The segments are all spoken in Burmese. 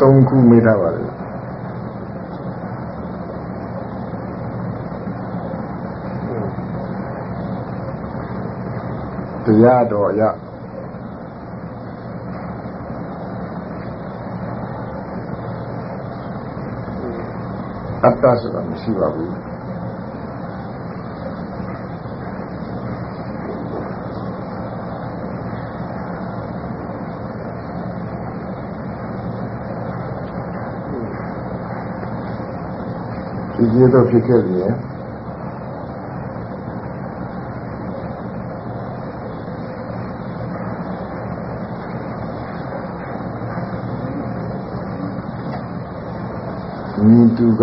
3ခုမေးထားပါတယ်တရားတော်ရအတ္တဆိုတာမရှိပါဘူး ကျေတော့ဖြစ်ခဲ့ပြီမြင်သူက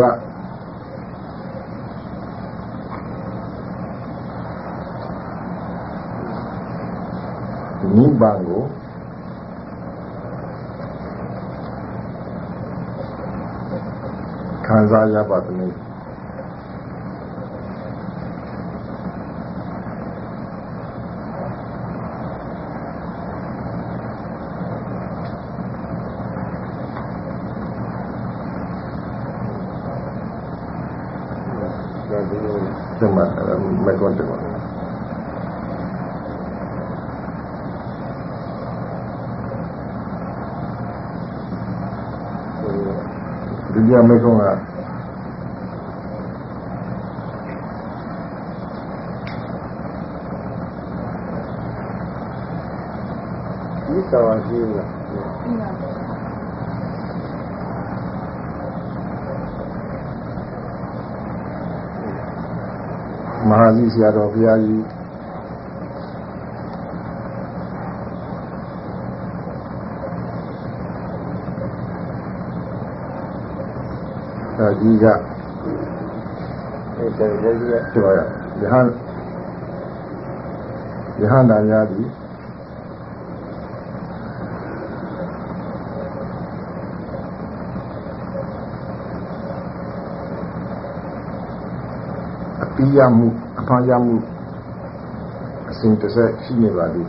နိဗ္ဗာန်ကိုခံစားရပါသည်ဒီမှာမကွန်တ Tengok Tengok Tengok dia mereka orang ni kawan-kawan မဟာကြီးဆရာတော်ဘုရားကြီးအဲဒီကအဲ့ဒါလည်းကြီးပြောရယဟန်ယဟန်တာများသည် ပိယမှုအဖာယမှုအစဉ်တစ်ဆက်ရှိနေပါသည်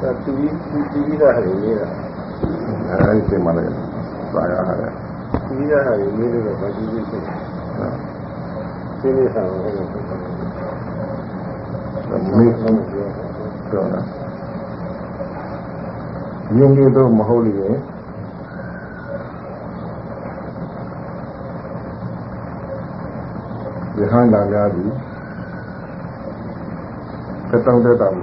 ဒါသူကြီးသူကြီးတာဟဲ့ရေးတာအဲဒီစိတ်မှလည်းသာရရ တယ်သူကြီးတာဟဲ့ရေးလို့တော့ဘာကြီးကြီးဖြစ်ရှင်းနေတာဟုတ်တယ်မေးပြောတာယဉ်ကျေးတော့မဟုတ်လေယဟန်တာများသည်တတောင်းတတောင်း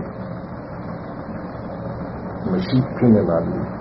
မရှိဖြစ်နေပါဘူး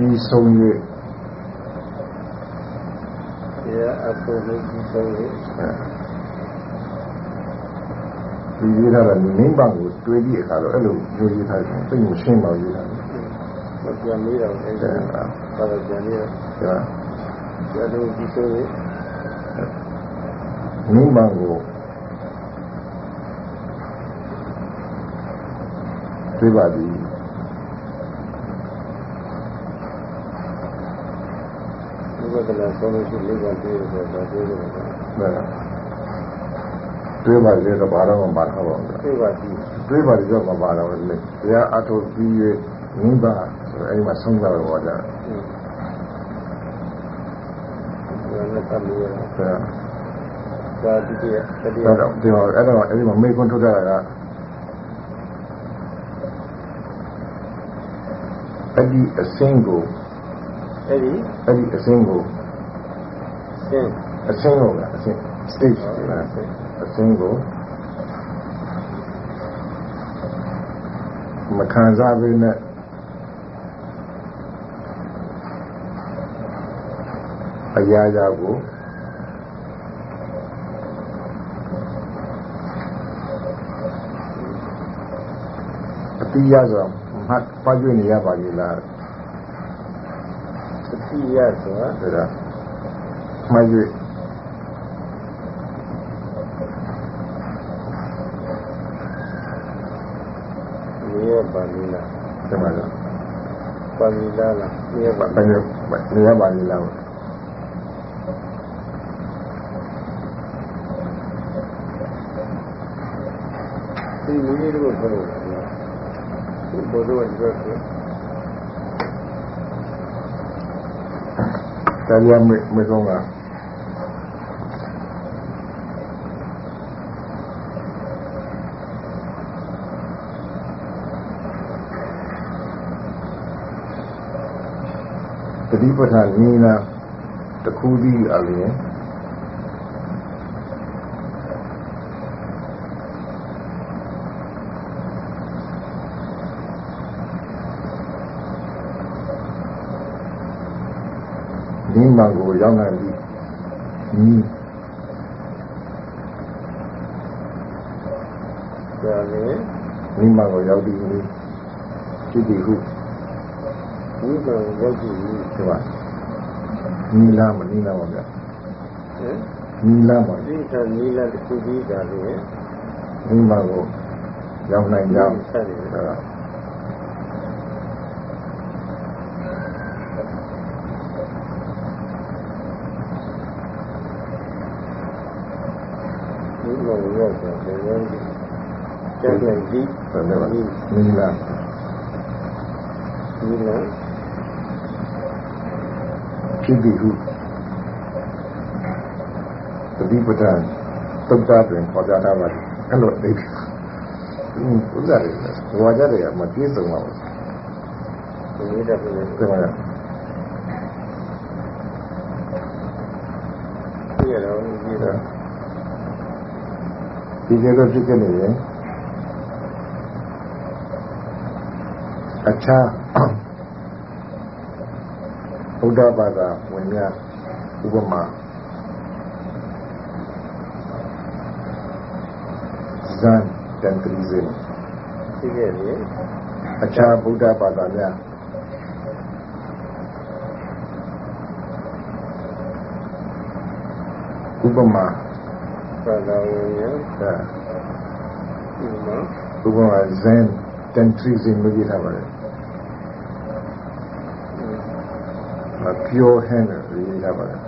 ပြီးဆုံး၍တရားအပေါ်ကိုကြည့်ဆုံးလို့ဒီရေးထားတာနိဗ္ဗာန်ကိုတွေးကြည့်အခါတော့အဲ့လိုမျိုးရေးထားတယ်သိမှုရှင်းတော့ရေးထားတယ်မပြန်လေးတော့အဲ့ဒါတော့ပြန်လေးတော့ဒါတရားလုံးကြည့်ဆုံးလို့နိဗ္ဗာန်ကိုတွေးပါသည် ဒီဘက်ကလည်း ဆုံးလို့ရှိလေးပါသေးတယ်ဆိုတော့ပြောလို့ရတယ်ဒါတွေးပါလေတော့ဘာတော့မပါတော့ပါဘူးသိပါကြည့်တွေးပါလေတော့မပါတော့ဘူးလေတရားအထုတ်ပြီး၍နိဗ္ဗာန်ဆိုအဲဒီမှာဆုံးသွားတယ်ဟောကြတယ်ဒါနဲ့တမီးရအဲဒါဒုတိယတတိယအဲ့တော့ဒီမှာအဲ့တော့အဲဒီမှာမေကွန်းထုတ်ကြတာကအဲ့ဒီအစင်းကိုအဲ့ဒီအဲ့ဒီအစင်းကို ရှင်းအစင်းကိုကအစင်း stage ဆိုတာအစင်းကိုမခံစားဘဲနဲ့အရာရာကိုအတိအရဆိုမှတ်ပါကြွနေရပါလိမ့်လားတတိယဆိုတာ มายืนเนี่ยบาลีนะใช่ไหมล่ะบาลีลาล่ะเนี่ยบาลีเนี่ยบาลีลาที่นี่รู้เท่าไหร่ที่บริวารเยอะขึ้นแต่ว่าไม่ไม่ตรงอะ တတိပဋ္ဌာန်နည်းနာတစ်ခုတည်းအလျင်ဒီမှာကိုရောက်နိုင်ပြီဒီဒါလည်းဒီမှာကိုရောက်ပြီဒီဒီဟု ဒီကံရောက်ကြည့်ပြီဒီမှာနီလာမနီလာပါဗျာဟင်နီလာမဒီကံနီလာတစ်ခုကြီးဒါလည်းဒီမှာကိုရောက်နိုင်ကြအောင်ဆက်တယ်အဲဒါဒီလိုရောက်တယ်လည်းကျန်တယ်ဒီဘယ်လိုလဲနီလာဒီလား ဖြစ်ပြီဟုတတိပဋ္ဌာန်သုတ်တာတွင်ပေါ်ပြထားပါတယ်အဲ့လိုအိတ်อืมဥစ္စာတွေဘဝကြတယ်မပြေဆုံးပါဘူးဒီတော့လည်းဒီမှာပြရတော့ဒီတော့ဒီကျေတော့ဖြစ်နေရင်အခြား ဘုရားဘာသာဝင်များဥပမာဇန်တန်တရီဇင်ဒီကဲလေအခြားဗုဒ္ဓဘာသာများဥပမာသာသာဝင်ရအဲဒီမှာဥပမာဇန်တန်တရီဇင်လို့ပြောထားပါတယ်မ ပြောဟဲ့လို့ပြောထားပါတယ်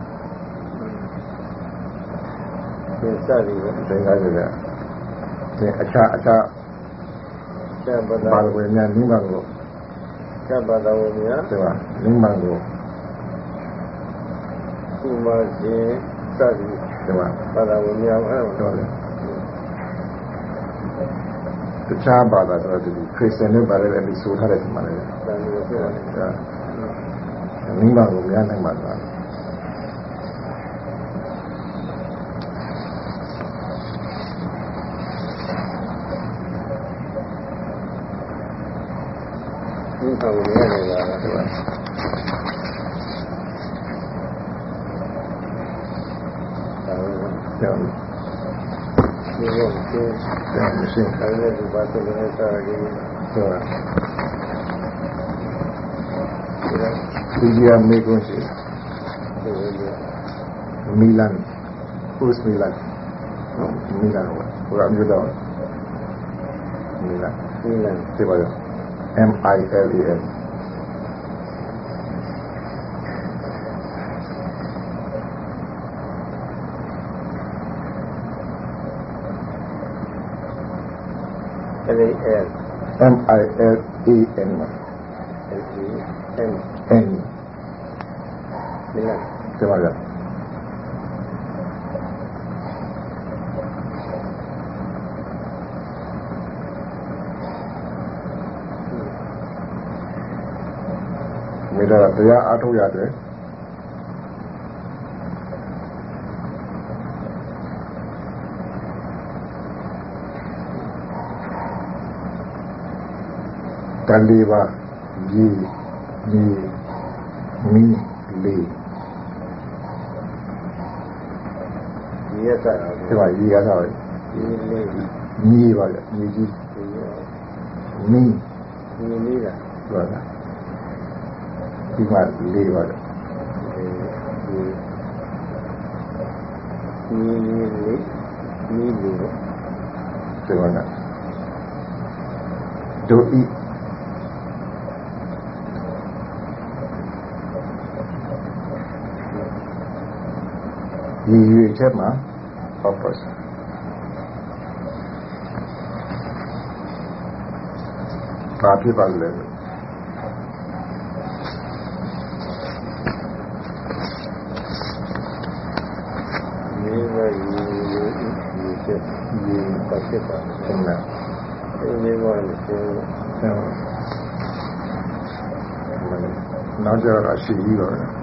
ဒီစသည်ကိုသင်္ကားကြတယ်ဒီအခြားအခြားကျန်ပါဘာလားလို့များနိဗ္ဗာန်ကိုကျန်ပါတော်ဝင်ရဒီမှာနိဗ္ဗာန်ကိုဒီမှာရှင်စသည်ဒီမှာဘာသာဝင်များအဲ့ပြောတော့တယ်တခြားဘာသာဆိုတော့ဒီခရစ်ယာန်နဲ့ဗာလဲအဲ့ဒီဆိုထားတဲ့ဒီမှာလေတန်လို့ပြောတယ်ဒါနိဗ္ဗာန်ကိုများနိုင်မှာလားဒီကောင်ဝင်ရတယ် 你忙不忙？你忙不忙？你忙不忙？你忙不忙？是吧？忙不忙？忙。因为今天，没事，他那个是白天没事啊，给是吧？ တော့ ဒီကြီးမေကွန်းရှိ ဒီလို မီလန်ဥစမီလန်မီလန်ဟိုကမြို့တော်မီလန် ဒီလမ်း ဒီပါရော M I L A N LAL M I L A N ဒီလား ဒီမှာကမိသားတရားအထုတ်ရတယ်တန်လေးပါဒီဒီမီလေး ဒီရက်တာ ဒီမှာရေရတာပဲ ဒီလေး မြေပါလေမြေကြီး ဒီရက် မီ ဒီလေး 得，你話依家就係依話依啲呢呢啦，係啦，依話呢話。Nili, nili. Tengoklah. Doi. Nili siapa? a person. Not even level. Now there are a few years.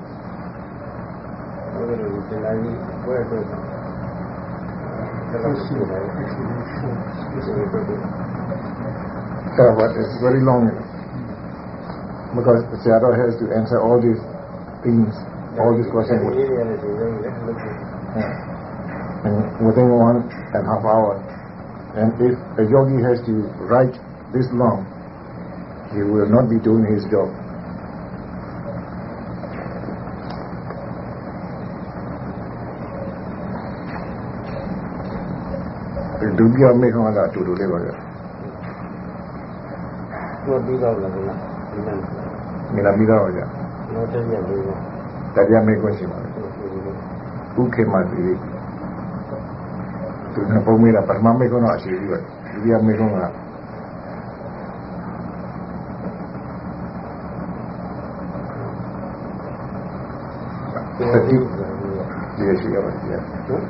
Uh, but it's very long because the shadow has to answer all these things, all these questions. Yeah. And within one and a half hour. And if a yogi has to write this long, he will not be doing his job. The Dubya Meghana to do labor. ကိုပြီးတော့လည်းဒီမှာ Mila Mila Vaja. နောက်တစ်ရက်လေးပေါ့ Tadya Meghana. ဥခေမသီရိသူကပုံမေးတာပထမမေကုန်းတော့အရှိကြီးပဲဒုတိယမေကုန်းကတတိဒီရှိရပါတယ်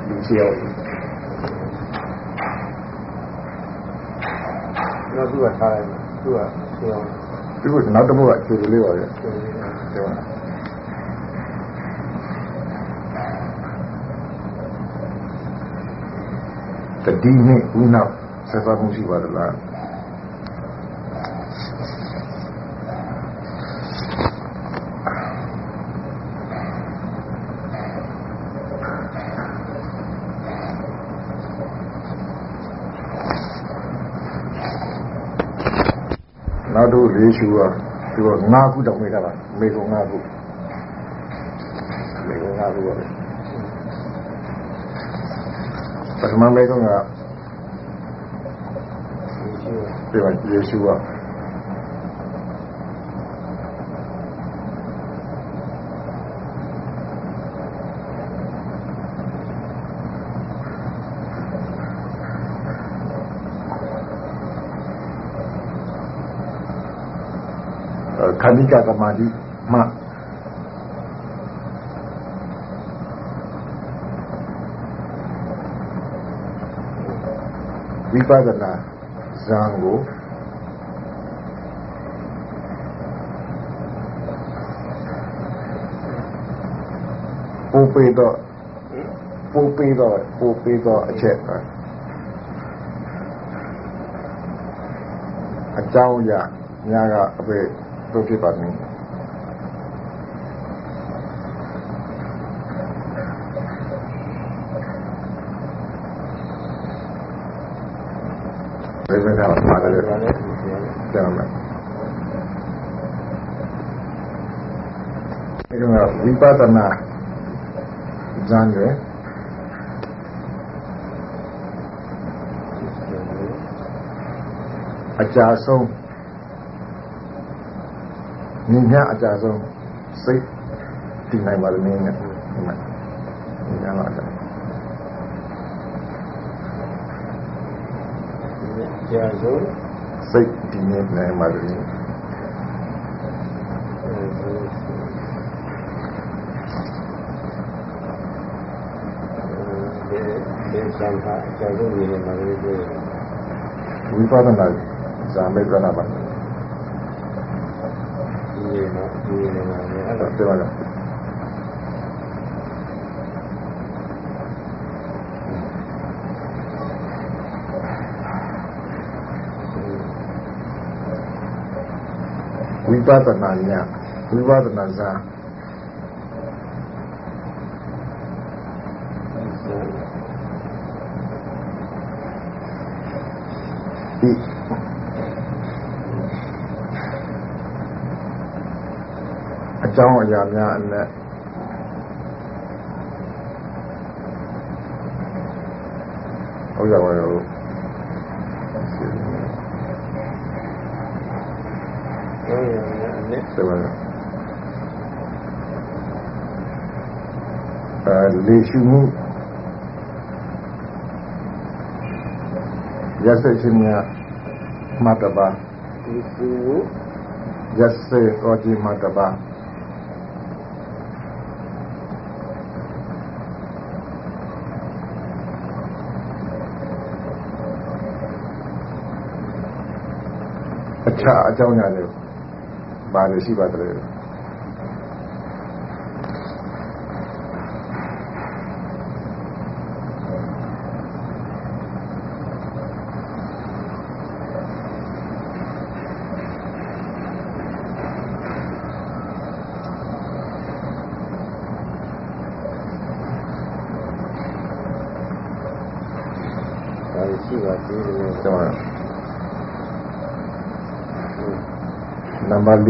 ဒီရှိရပါတယ် နောက်သူကထားလိုက်သူကပြောင်းဒီကနောက်တစ်ခုကအခြေလေးပါပဲပြောင်းဒီမှာတတိနဲ့ဦးနောက်ဆက်သွားမှုရှိပါသလား နောက်တို့ လေးရှူကသူက၅ခုတောင်မေးတာပါမေကုံ၅ခုမေကုံ၅ခုပါပဲပထမမေကုံကဒီရှိဒီမှာယေရှုက ခဏိကသမာဓိမှဝိပဿနာဇံကိုပူပေတော့ပူပေတော့ပူပေတော့အချက်ပဲအကြောင်းအရာများကအပေ दूसरी बात नहीं है। ವಿಪಾತನ್ನ ಜಾನ್ಗೆ अच्छा सौ နာဇန်ရဲ့အကြာဆုံးညီမြအကြာဆုံးစိတ်တည်နိုင်ပါလိမ့်မယ်ဒီမှာညီမြတော့အကြာကြာဆုံးစိတ်တည်နေနိုင်ပါလိမ့်မယ်ဒီစံခါကြာဆုံးနေမှာလည်းပြောရဝိပဿနာဇာမေကနာပါ မှာလည်းအဲ့ အဲ့ ဒါ တော့ပြောရအောင် ဝိပဿနာညာဝိပဿနာဇာဒီ ကြောင်းအရာများအနက်ဟုတ်ကြပါရောဆိုပါတော့အဲလေရှုမှုရသက်ခြင်းများမှတ်တပါလေရှုရသက်တော်ခြင်းမှတ်တပါ အခြားအကြောင်းအရာတွေဘာတွေရှိပါသလဲ ဒါရှိပါသေးတယ် ကျွန်တော် နံပါတ်၄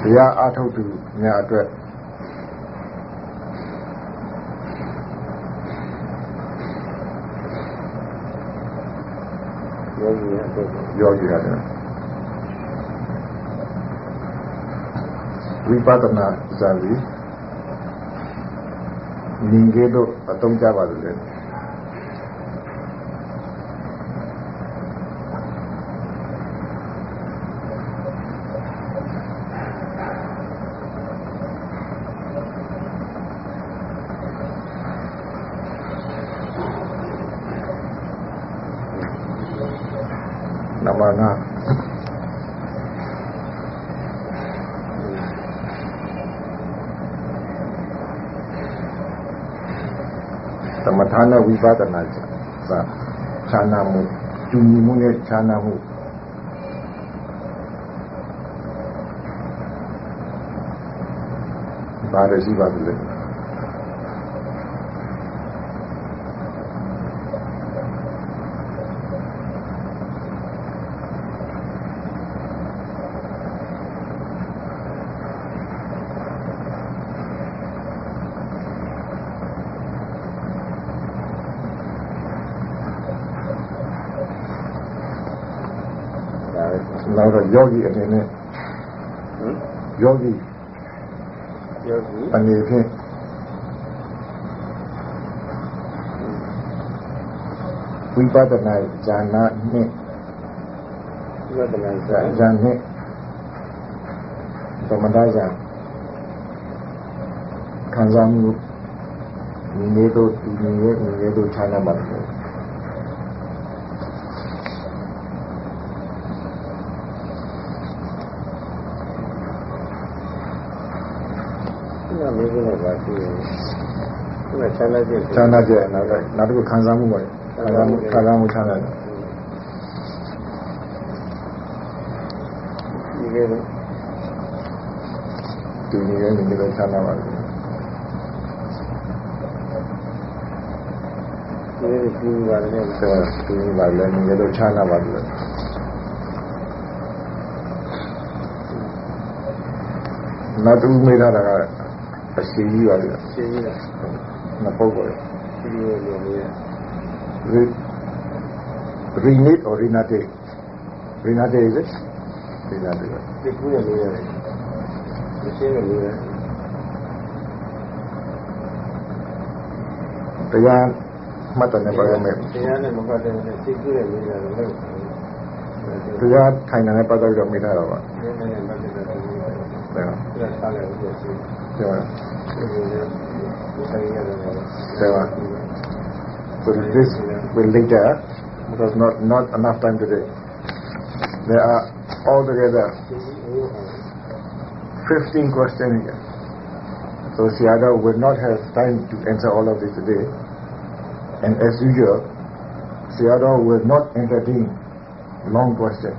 တရားအားထုတ်သူများအတွက်ယောဂီရဲ့အတွက်ယောဂီရတယ်ဝိပဿနာဇာတိမြင်ကြလို့အသုံးကြပါလို့လေ နံပါတ်5သမထနဲ့ ဝိပဿနာစာဌာနမှုကျူညီမှုနဲ့ဌာနမှုဘာတွေရှိပါသလဲ ဒါပဲ နောက်တော့ယောဂီအနေနဲ့ဟမ်ယောဂီယောဂီအနေဖြင့်ဝိပဿနာဉာဏ်နဲ့ဝိပဿနာဇာဉာဏ်နဲ့သမထဉာဏ်ခံစားမှုဒီနေ့တို့ဒီနေ့ဒီနေ့တို့ခြားနာပါတယ် မေးခွန်းကပါရှိတယ်ခုနချမ်းသာကျက်ချမ်းသာကျက်နောက်နောက်တစ်ခုခံစားမှုပါခံစားမှုခံစားမှုချမ်းသာတယ်ဒီကဲဒီနေ့ရနေလို့ချမ်းသာပါဘူးဒီလိုကြည့်ပါလေဆိုဒီလိုပါလေနေလို့ချမ်းသာပါဘူးနောက်တူမေးတာက အရှိကြီးပါလေရှင်းကြီးလားနှစ်ပုဂ္ဂိုလ်ဒီလိုလိုလေး Re- Renate or Renate? Renate is it? Renate. ဒီကူးရလေးရတယ်မရှင်းရလေးရတယ်တရားမှတ်တယ်နဲ့ပါရမယ်တရားနဲ့မပတ်တဲ့နဲ့စိတ်ကူးရလေးရတယ်လို့တရားထိုင်တယ်နဲ့ပတ်သက်ပြီးတော့မေးထားတာပါဒီနေ့နဲ့ပတ်တဲ့တဲ့ဒီဟုတ်ကစားလိုက်လို့ရှိရင်ကဲ့ပါဒီလိုလေးဒီဆိုင်ရတယ် So uh, this will later, because not, not enough time today. There are altogether 15 questions here. So Siada will not have time to answer all of this today. And as usual, Siada will not entertain long questions.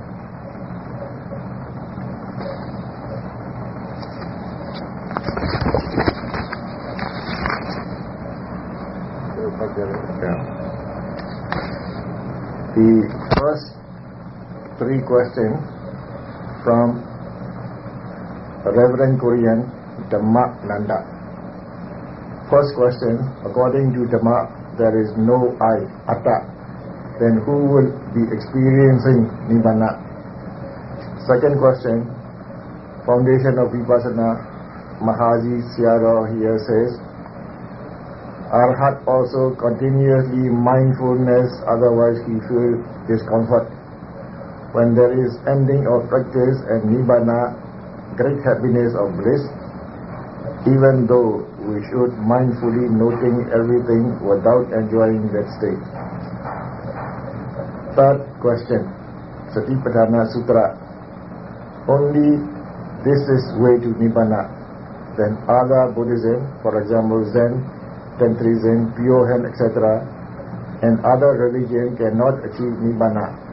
The first three questions from Reverend Korean Dhamma Nanda. First question, according to Dhamma, there is no I, Atta. Then who will be experiencing Nibbana? Second question, foundation of Vipassana, Mahaji Siaro here says, Arhat also continuously mindfulness, otherwise he feels discomfort. When there is ending of practice and nibbana, great happiness of bliss, even though we should mindfully noting everything without enjoying that state. Third question, Satipatthana Sutra. Only this is way to nibbana. Then other Buddhism, for example Zen, Tantrism, Pyohan, etc., and other religion cannot achieve Nibbana.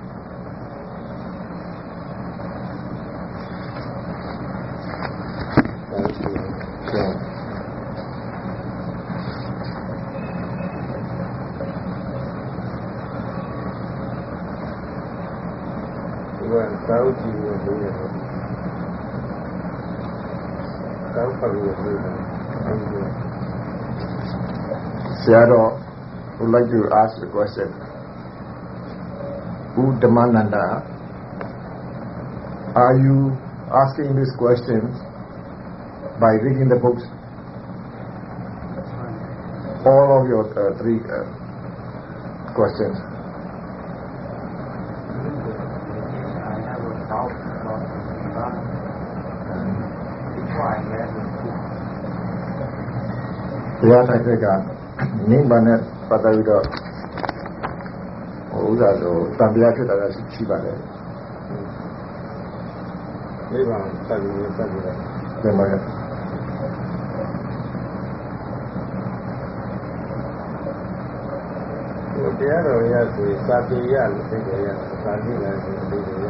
like to ask the question. Uddamananda, are you asking this question by reading the books? All of your uh, three uh, questions. I have a doubt about Nibbana. Before I read the book, တရားထိုင်တဲ့ကနိဗ္ဗာန်နဲ့ ပတ်သက်ပြီးတော့ဟိုဥစ္စာဆိုတန်တရားဖြစ်တာလည်းရှိပါတယ်နိဗ္ဗာန်စက်ပြီးစက်ပြီးတော့ဒီမှာဒီတရားတော်ရဆိုစာပေရလို့သိကြရစာပေလည်းဆိုသိကြရ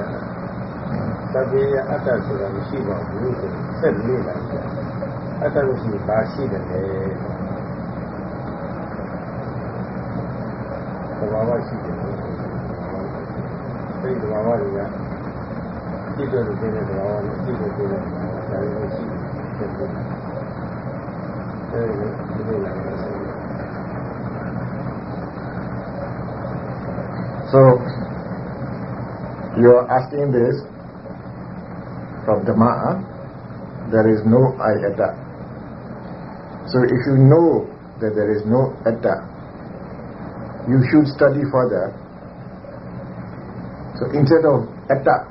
စာပေရအတ္တဆိုတာမရှိပါဘူးဆိုဆက်လေ့လာတယ်အတ္တမရှိပါရှိတယ်လေ ဘာဝရှိတယ်အဲဒီသဘာဝတွေကကြည့်တော့တဲ့သဘာဝနဲ့ကြည့်တော့တဲ့သဘာဝဒါတွေရှိတယ်အဲဒီလိုလေ့လာတယ် So you are asking this from Dhamma, there is no I atta. So if you know that there is no atta, you should study further. So instead of atta,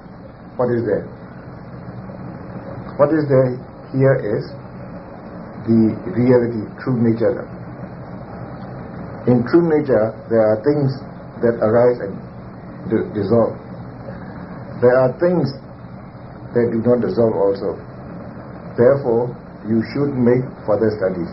what is there? What is there here is the reality, true nature. In true nature, there are things that arise and dissolve. There are things that do not dissolve also. Therefore, you should make further studies.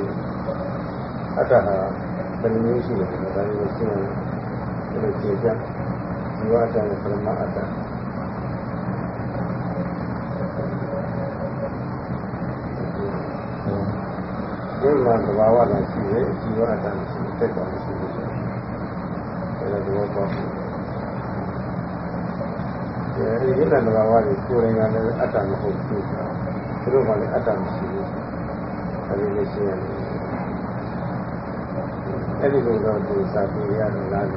အတ္တကြောင့်ကျလို့ရှိရင်အတ္တဟာဘယ်လိုမျိုးရှိလဲဒါလည်းရှင်းတယ်ဘယ်လိုကြည့်ကြဒီဝါဒနဲ့ပရမအတ္တဒီမှာသဘာဝနဲ့ရှိတယ်ဒီဝါဒနဲ့ရှိတဲ့ကောင်ရှိတယ်အဲဒါတော့ပေါ့အဲဒီဒီကံသဘာဝတွေကိုယ်တိုင်ကလည်းအတ္တမဟုတ်ဘူးသူတို့ကလည်းအတ္တမရှိဘူးအဲဒီလိုရှိရတယ် အဲ့ဒီလိုတော့ဒီစာပေရတယ်လား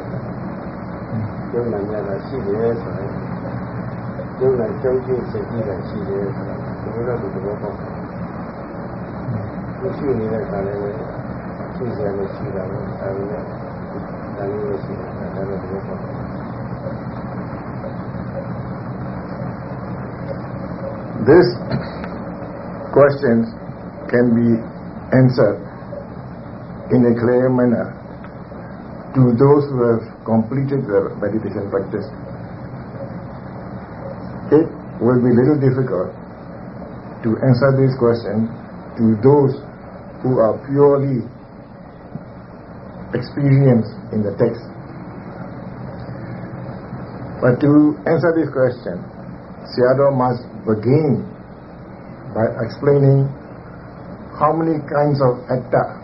ကျုံးနိုင်ရတာရှိတယ်ဆိုရင်ကျုံးနိုင်ကျုံးချင်းစိတ်ကြီးတာရှိတယ်ဆိုတော့ဒီလိုတော့ဒီလိုပေါ့ဒီရှိနေတဲ့ခါလေးပဲရှိစရာမရှိတာပဲအဲဒီနဲ့ဒါလေးပဲရှိတယ်ဒါလည်းဒီလိုပေါ့ This questions can be answered in a clear manner to those who have completed their meditation practice. It will be little difficult to answer this question to those who are purely experienced in the text. But to answer this question, Sayadaw must begin by explaining how many kinds of atta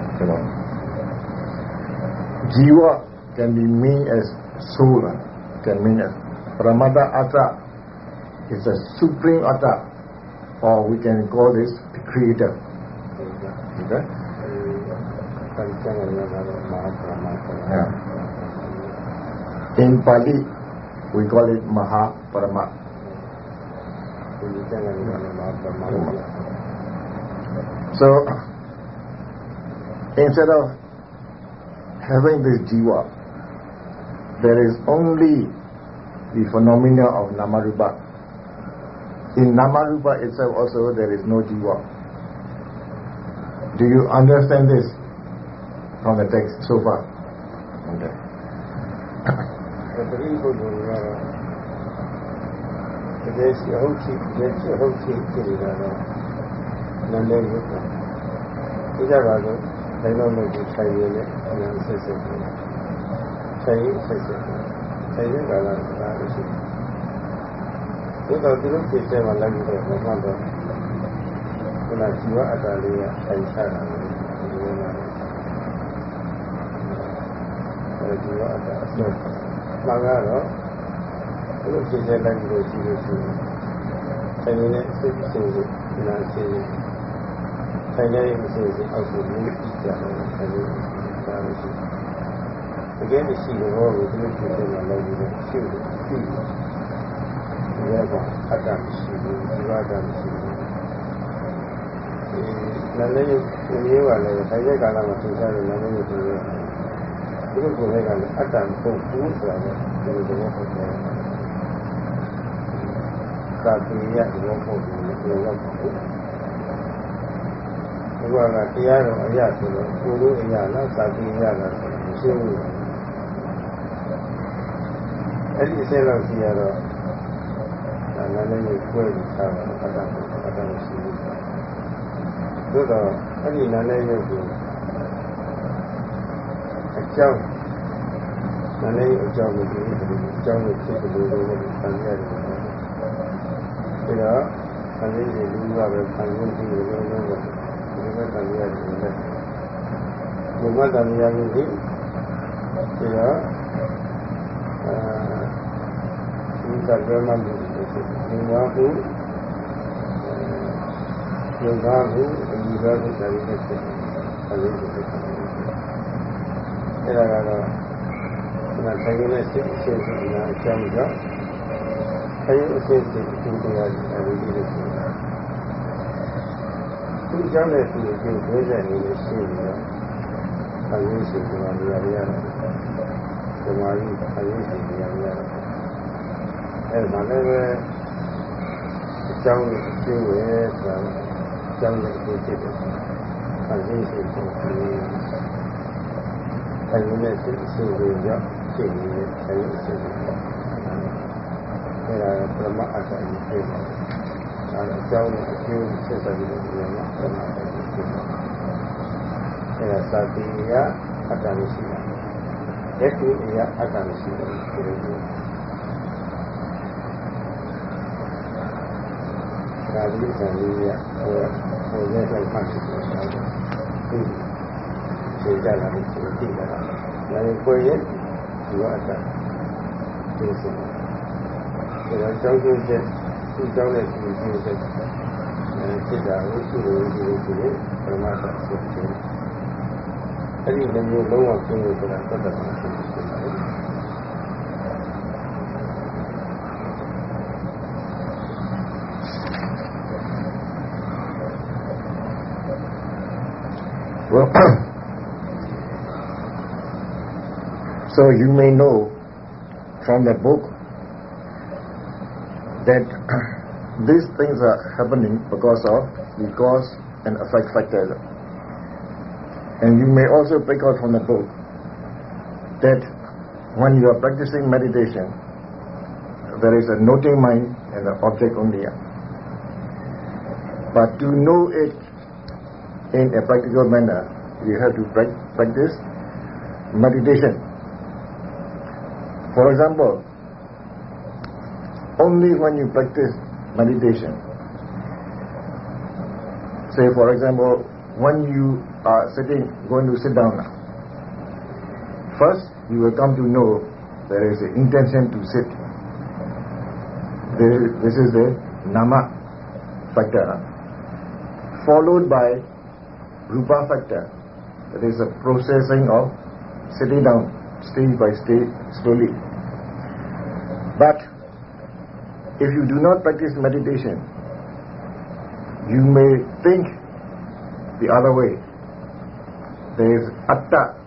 you know. Jiwa can be mean as soul, can mean as Ramada Atta is a supreme Atta, or we can call this the creator. Okay? Yeah. In Pali, we call it Mahaparama. So, Instead of having this jiva, there is only the phenomena of namarupa. In namarupa itself also there is no jiva. Do you understand this from the text so far? Okay. တိုင်းလုံးလို့ဒီဆိုင်ရည်နဲ့အများဆက်ဆက်ဆိုင်ရည်ဆက်ဆက်ဆိုင်ရည်ကလည်းဒါလို့ရှိတယ်ဒါတော့သူတို့ဖြစ်တဲ့မှာလည်းပြီးတော့မှတော့ခုနဇီဝအတ္တလေးကဆိုင်ချတာလို့ဒီလိုပါအဲဒီဝအတ္တအစွဲမှန်ကတော့ဘုရားဖြစ်တဲ့လိုက်လို့ရှိလို့ရှိရင်ဆိုင်ရည်နဲ့စိတ်စိတ်ကိုနာရှိရင် ဆိုင်ရည်အစီအစဉ်အောက်ကိုမြည်ကြတယ်ဆိုင်ရည်ဒါလို့ရှိတကယ်ရှိတော့ဘုရားဖြစ်တဲ့မှာလည်းပြီးတော့ရှိလို့ရှိတယ်ဒီကအတ္တမရှိဘူးဒီဝါဒမရှိဘူးဒီလည်းလည်းဒီမျိုးကလည်းဆိုင်ရည်ကာလမှာသင်ကြားတဲ့လည်းလည်းဒီလိုဒီလိုကိုလည်းကလည်းအတ္တမဟုတ်ဘူးဆိုတာလည်းဒီလိုတော့ဟုတ်တယ်သာတိယဒီလိုပေါ့ဒီလိုတော့ပေါ့ ဒီကကတရားတော်အရာဆိုတော့ကိုယ်လိုအရာလားသာတိယလားဆိုတော့မရှိဘူးအဲ့ဒီအစလောက်ရှိရတော့ဒါလည်းလည်းကိုယ်ကိုထားတာအတ္တအတ္တမရှိဘူးသို့တော့အဲ့ဒီနာနဲ့ရုပ်ကိုအကြောင်းနာနဲ့အကြောင်းကိုဒီအကြောင်းကိုဖြစ်လို့လို့ဆံရတယ်ဒါတော့ဆံရည်တွေလူကပဲဆံရည်တွေလုံးလုံးပဲ ဒီလိုဆံရည်တွေလည်းဘုမတန်ရည်ကြီးဒီတော့အဲဒီကကြမ်းမှလို့ဒီမှာဘူးယုံသားကိုအမိသားကိုဒါလေးနဲ့ဆက်ဆံလေးကိုဆက်ဆံအဲ့ဒါကတော့နာထိုင်နေတဲ့စိတ်အရှင်းဆုံးအကြောင်းကြောင့်အဲဒီအစစ်စစ်သူတရားကြီးအဲဒီလိုဆိုတာ သူ့ကြောင့်လည်းသူ့ကိုဝိဇ္ဇာနေလို့ရှိနေတော့အရင်းရှိကမှာနေရာရရတယ်။ဒီမှာကြီးအရင်းရှိနေရာရရတယ်။အဲဒီမှာလည်းပဲအကြောင်းအကျိုးပဲဆိုတာအကြောင်းနဲ့အကျိုးဖြစ်တယ်။အရင်းရှိကိုအဲဒီနဲ့စိတ်ရှိကိုရောက်ဖြစ်နေတဲ့အဲဒီအစစ်ကိုအဲဒါပရမအတ္တကိုပြောတာ။ အဲအကြောင်းနဲ့အကျိုးဆက်ဆက်ပြီးတော့ဒီမှာပရမအတ္တကိုပြောတာ။အဲဒါသတိယအတ္တမရှိတာ။ယက္ခိယအတ္တမရှိတယ်ဒီလိုမျိုး။ဒါဒီသံကြီးရဟိုဟိုရဲ့လိုက်မှတ်ဖြစ်တယ်။ဒီဒီကြလာလို့ဒီကြည့်လာတာ။လည်းကိုယ်ရဲ့ဒီအတ္တဒီစိတ်ဒါကြောင့်ကျိုးချက် သူ့ကြောင့်လည်းဒီကျိုးချက်အဲဖြစ်တာကိုသူ့လိုဒီလိုဒီလိုပရမတ္တဆိုတယ်အဲ့ဒီလိုမျိုးလုံးဝကျိုးလို့ဆိုတာသတ္တမှာဖြစ်ဖြစ်ပါလေ Well, so you may know from the book that these things are happening because of the cause and effect factors. And you may also pick out from the book that when you are practicing meditation, there is a noting mind and an object only. But to know it in a practical manner, you have to practice meditation. For example, only when you practice meditation, say for example, when you are sitting, going to sit down now, first you will come to know there is an intention to sit. This is- the nama factor, followed by rupa factor, that is a processing of sitting down stage by stage slowly. But if you do not practice meditation, you may think the other way. There is atta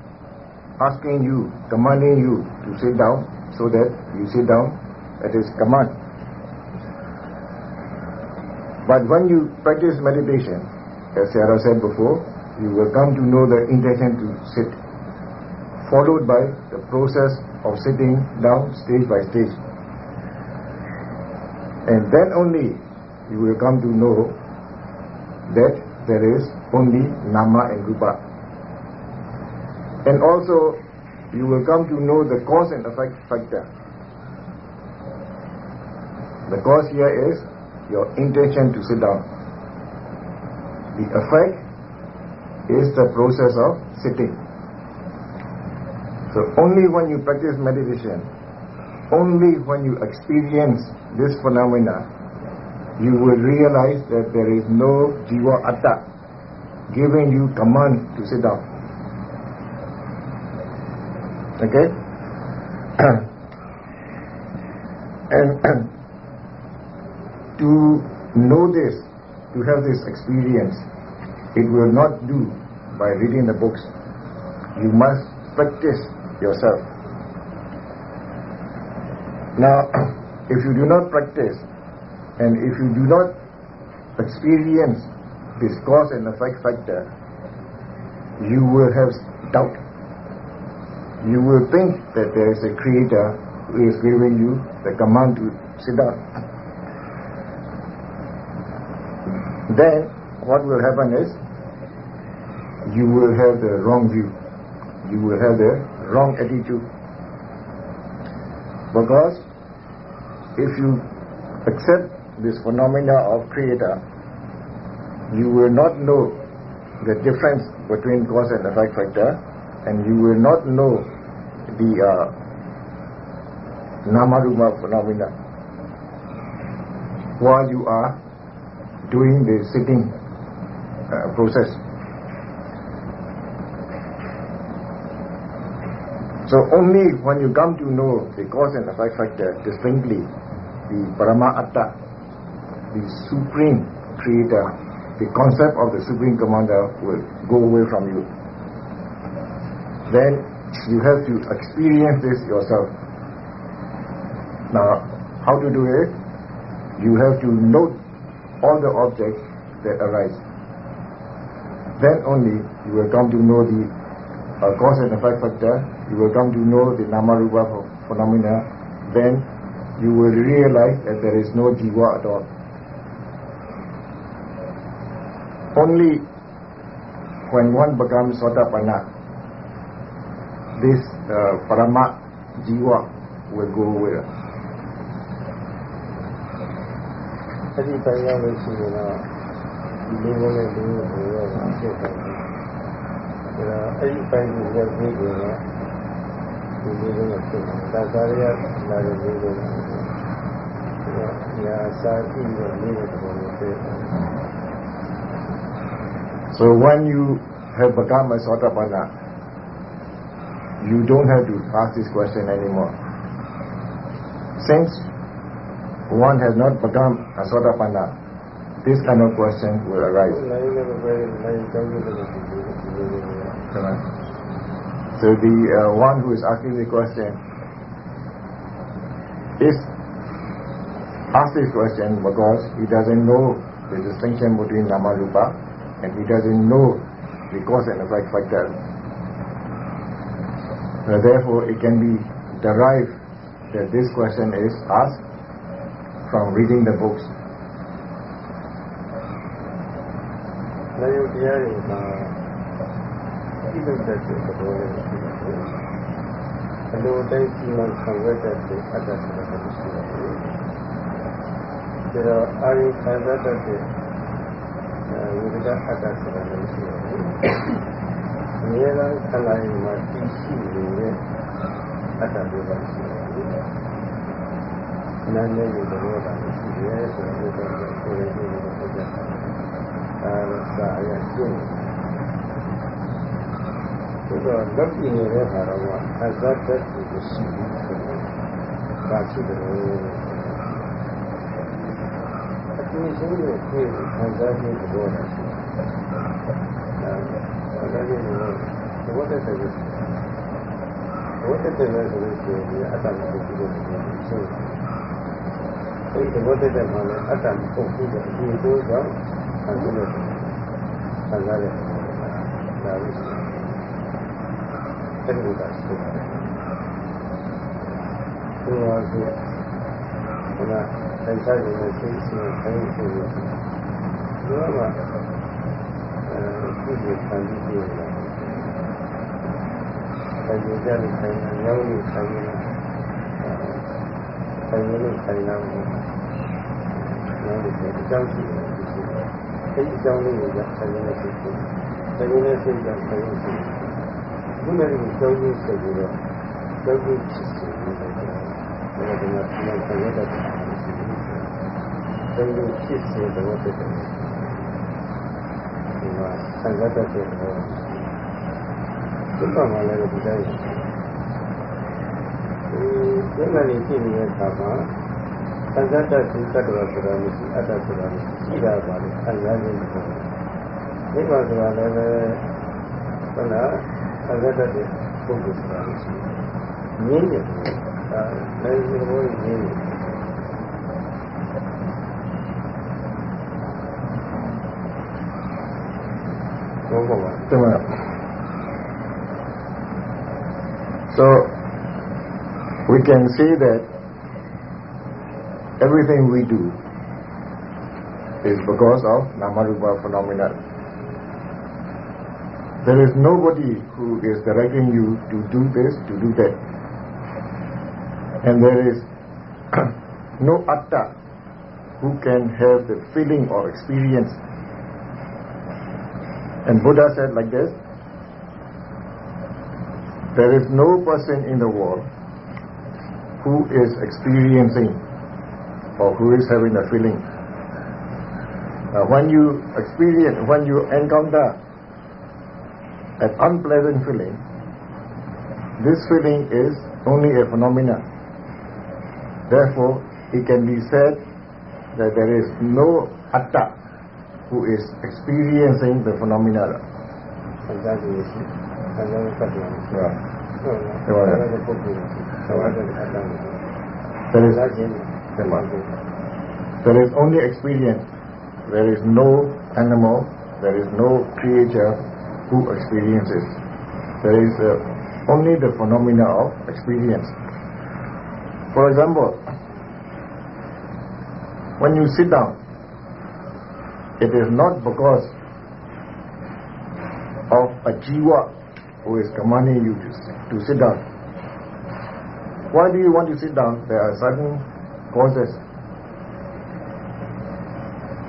asking you, commanding you to sit down so that you sit down, that is command. But when you practice meditation, as Sarah said before, you will come to know the intention to sit, followed by the process of sitting down stage by stage. And then only you will come to know that there is only Nama and Rupa. And also you will come to know the cause and effect factor. The cause here is your intention to sit down. The effect is the process of sitting. So only when you practice meditation, only when you experience this phenomena, you will realize that there is no jiva atta giving you command to sit down. Okay? and to know this, to have this experience, it will not do by reading the books. You must practice yourself. Now, if you do not practice and if you do not experience this cause and effect factor, you will have doubt. You will think that there is a creator who is giving you the command to sit down. Then what will happen is you will have the wrong view. You will have the wrong attitude. Because if you accept this phenomena of creator, you will not know the difference between cause and effect factor and you will not know the uh, namaruma phenomena while you are doing the sitting uh, process. So only when you come to know the cause and effect factor distinctly, the Paramatta, the supreme creator, the concept of the supreme commander will go away from you. Then you have to experience this yourself. Now, how to do it? You have to note all the objects that arise. Then only you will come to know the uh, cause and effect factor, you will come to know the Namarupa phenomena, then you will realize that there is no jiva at all. Only when one becomes Sotapanna, this uh, Parama jiva will go away. အဲ့ဒီပိုင်းရောက်လို့ရှိရင်တော့ဒီလေးလုံးနဲ့လေးလုံးကိုရောဖြစ်တယ်။ဒါအဲ့ဒီပိုင်းကိုရောက်ပြီးတော့ ဒီလေးလုံးနဲ့ဖြစ်တယ်။ဒါစားရလာတဲ့လေးလုံးကရာစာကြည့်လို့နေတဲ့ပုံကိုတွေ့တယ် So when you have become a Sotapanna, you don't have to ask this question anymore. Since one has not become a Sotapanna, this kind of question will ။ arise. နိုင်လည်းပဲနိုင်ကြောင်းလို့ဒီလေးလုံးက Correct. So the uh, one who is asking the question. is asked this question because he doesn't know the distinction between Nama Rupa and he doesn't know the cause and effect factor. So therefore, it can be derived that this question is asked from reading the books. You hearing uh, ပ်တရားတွေမှာဒီလိုတက်တဲ့သဘောလေးရှိတယ်။အလိုတိုင်းစီမံခံဝဲတဲ့အတ္တဆိုတာကိုရှိတယ်။ဒါတော့အာရိခံတတ်တဲ့ဝိဒကအတ္တဆိုတာကိုရှိတယ်။အများအားခန္ဓာရင်မှာတည်ရှိနေတဲ့အတ္တတွေပါရှိတယ်။နာနဲ့ဒီသဘောတာရှိတယ်ဆိုတော့ဒီလိုကိုယ်ရည်ရည်ကိုပြတ်တာ။အဲဒါစာရကျင့် ဆိုတော့လက်ပြနေတဲ့ခါတော့အဇတ်တက်ကိုရှိတယ်ဆိုတော့ဒါရှိတယ်အကျဉ်းဆုံးရဲ့ကိုယ်ခံစားမှုသဘောတာရှိတယ်။ဒါလည်းဒီလိုသဘောတက်တဲ့ဘဝတက်တဲ့ဆိုလို့ရှိရင်အတ္တကိုကြည့်လို့ရှိရင်အဲဒီသဘောတက်တဲ့မှာလည်းအတ္တကိုကြည့်တဲ့အကျိုးကြောင့်ခံစားလို့ခံစားရတယ်ဒါလို့ ရှိရင်အဲ့ဒီလိုရှိတယ်ဒီလိုဆိုဘုရားတိုင်ဆိုင်နေတဲ့သိစီတိုင်းဆိုလို့ဒီမှာအဲဒီဒီခံပြီးပြရတယ်ဆိုင်ရကြတဲ့ဆိုင်ရရောက်လို့ဆိုင်ရဆိုင်ရလို့ဆိုင်ရလို့နောက်ဒီအကြောင်းရှိတယ်အဲဒီအကြောင်းလေးကိုဆိုင်ရလို့ဖြစ်တယ်ဆိုင်ရလို့ဖြစ်တဲ့ဆိုင်ရဖြ စ်ဘုရားရဲ့ကြောင်းကြီးဆိုပြီးတော့ကြောင်းကြီးဖြစ်စေတယ်ဒါကဒီမှာဆိုင်ရတဲ့ကြောင်းကြီးဖြစ်စေတော့ဖြစ်တယ်ဒီမှာဆိုင်ရတဲ့ကြောင်းဒုက္ခမှလည်းဒီတိုင်းဒီဉာဏ်နဲ့ကြည့်နေတဲ့အခါမှာသံဃာတ္တသုတ္တဝါဆိုတာမရှိအတ္တဆိုတာမရှိရှိတာပါလေခံရခြင်းမဟုတ်ဘူး။ဒီပါဆိုတာလည်းပဲဟုတ်လား So we can see that everything we do is because of Namarupa phenomenon. There is nobody who is directing you to do this, to do that. And there is no atta who can have the feeling or experience. And Buddha said like this, there is no person in the world who is experiencing or who is having a feeling. Now, when you experience, when you encounter an unpleasant feeling, this feeling is only a phenomenon. Therefore, it can be said that there is no atta who is experiencing the phenomenon. There is, there is only experience. There is no animal, there is no creature who experiences. There is uh, only the phenomena of experience. For example, when you sit down, it is not because of a jiva who is commanding you to, sit down. Why do you want to sit down? There are certain causes.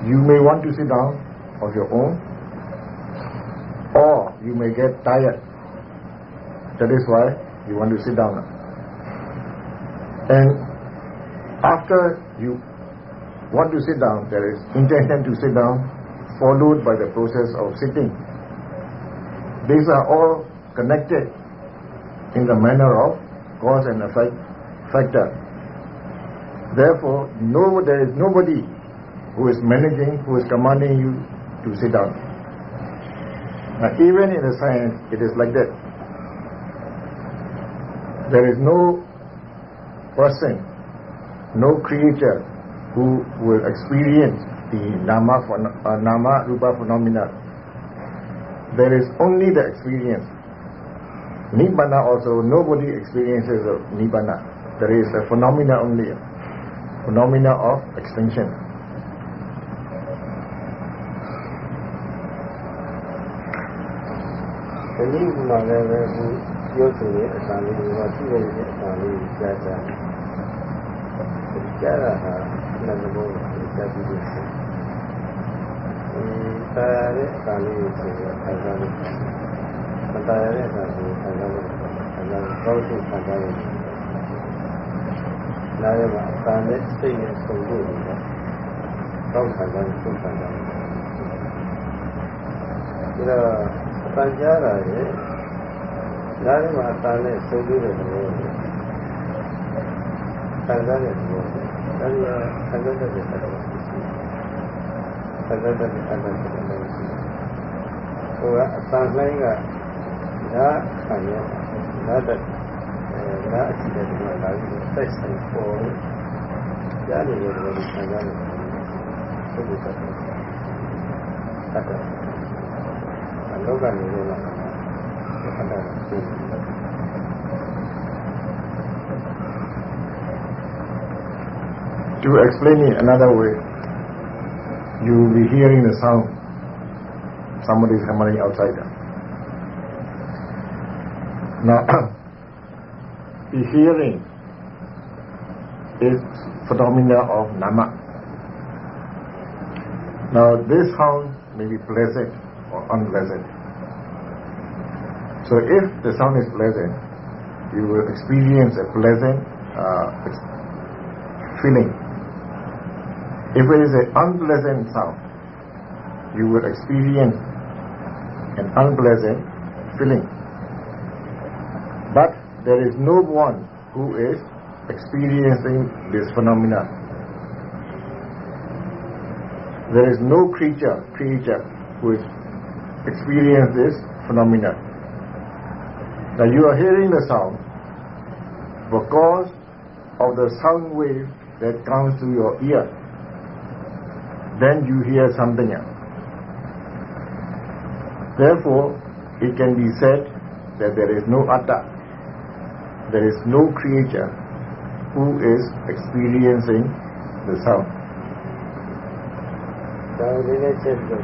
You may want to sit down of your own, you may get tired. That is why you want to sit down. And after you want to sit down, there is intention to sit down, followed by the process of sitting. These are all connected in the manner of cause and effect factor. Therefore, no, there is nobody who is managing, who is commanding you to sit down. Now, even in the science, it is like that. There is no person, no creature who will experience the nama, uh, nama rupa phenomena. There is only the experience. Nibbana also, nobody experiences Nibbana. There is a phenomena only, phenomena of extinction. ဒီနေ့ကလည်းပဲအခုပြောဆိုရဲ့အတန်လေးကရှိနေတဲ့အတန်လေးကြားကြတယ်ကြားတာဟာလည်းဘောကြားပြီးတယ်အဲတာရတဲ့အတန်လေးကိုဆိုတော့ခံစားလို့မတာရတဲ့အတန်ကိုခံစားလို့ခံစားလို့ကောင်းစုခံစားလို့နားရမှာအတန်နဲ့စိတ်နဲ့ဆုံလို့ရတယ်ကောင်းခံစားလို့ခံစားလို့ဒါ အပန်ကြားတာရဲ့ဓာတ်မှာအပန်နဲ့သုံးပြီးတဲ့သဘောကိုခံစားတဲ့သဘောကိုဒါရီခံစားတဲ့သဘောကိုခံစားတဲ့သဘောကိုဟိုကအပန်လိုင်းကဓာတ်ခံရဓာတ်တဲ့ဓာတ်အကြည့်တဲ့ဒီမှာလာပြီးဆက်ဆိုင်ပေါ်ကြားနေတဲ့သဘောကိုခံစားတဲ့သဘောကိုဆ 결과를 explain it another way, you will be hearing the sound. Somebody is hammering outside. Now, the hearing is phenomena of nama. Now, this sound may be pleasant or unpleasant. So, if the sound is pleasant, you will experience a pleasant uh, feeling. If it is an unpleasant sound, you will experience an unpleasant feeling. But there is no one who is experiencing this phenomena. There is no creature, creature who is experiencing this phenomena. Now you are hearing the sound because of the sound wave that comes to your ear. Then you hear something else. Therefore, it can be said that there is no atta. There is no creature who is experiencing the sound. Sound in a sense of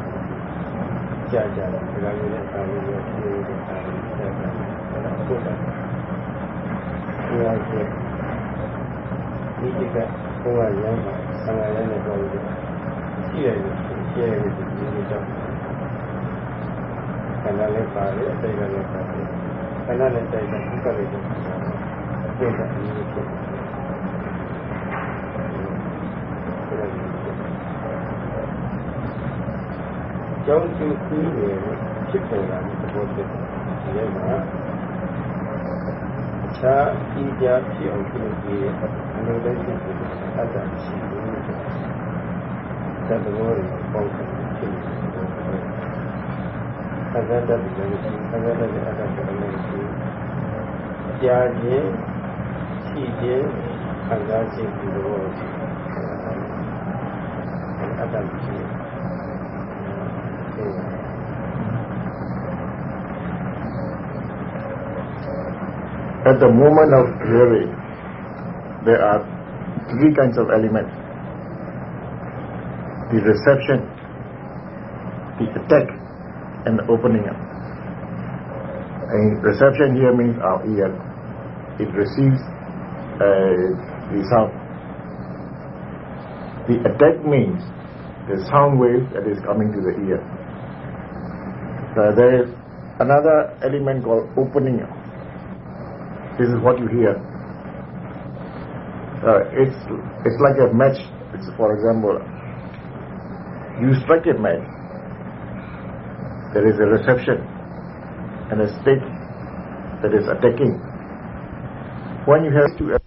ကြားတဲ့ကာလမှာသိရှားတဲ့တတ်ပြီးလို့သက်ဆိုင်တဲ့ဘောဓိကောင်းတယ်ဆန္ဒစိတ်ကဆန္ဒဆိုရင်ဒီလားကိုပြောဘောလာရဲ့အတိုင်းနဲ့အခါတိုင်းနာကြည့်ကောင်းတဲ့ကြည့်နေတာဘောလာရဲ့အတိုင်းနဲ့အတိတ်ကသံလိုက်ကနာအခါတိုင်းမှာလာပြီးတိတ်ကကြာကြာတယ်ဒါကလည်းအာရုံနဲ့ဖြည်းဖြည်းအာရုံနဲ့ကြာကြာအဲ့ဒါဟုတ်တယ်ဒီဟာကဒီကိစ္စဘုရားရမ်းတာဆံဃာရမ်းတဲ့ပေါ်ပြီးရှိရတယ်ရှိရတယ်ဒီလိုကြောင့်ခန္ဓာလည်းပါတယ်အတိတ်ကလည်းပါတယ်ခန္ဓာနဲ့တိုက်တဲ့ဥပ္ပဒေတွေပြည့်တဲ့အရေးဖြစ် ကျောင်းကျူးပြီးနေဖြစ်ပေါ်လာတဲ့သဘောဖြစ်တယ်ဒီထဲမှာအခြားဤပြဖြစ်အောင်ပြုပြီးအလိုလည်းဖြစ်ပြီးအတ္တရှိဘူးတဲ့သဘောတွေပေါင်းတယ်ဖြစ်နေတယ်သက္ကတတည်းလည်းရှိသက္ကတလည်းအတ္တလည်းရှိကြားခြင်းရှိခြင်းခံစားခြင်းဒီလိုရှိအတ္တရှိတယ် At the moment of hearing, there are three kinds of elements. The reception, the attack, and the opening up. And reception here means our ear. It receives uh, the sound. The attack means the sound wave that is coming to the ear. So there is another element called opening up. This is what you hear. Uh, it's it's like a match. It's for example, you strike a match. There is a reception and a stick that is attacking. When you have to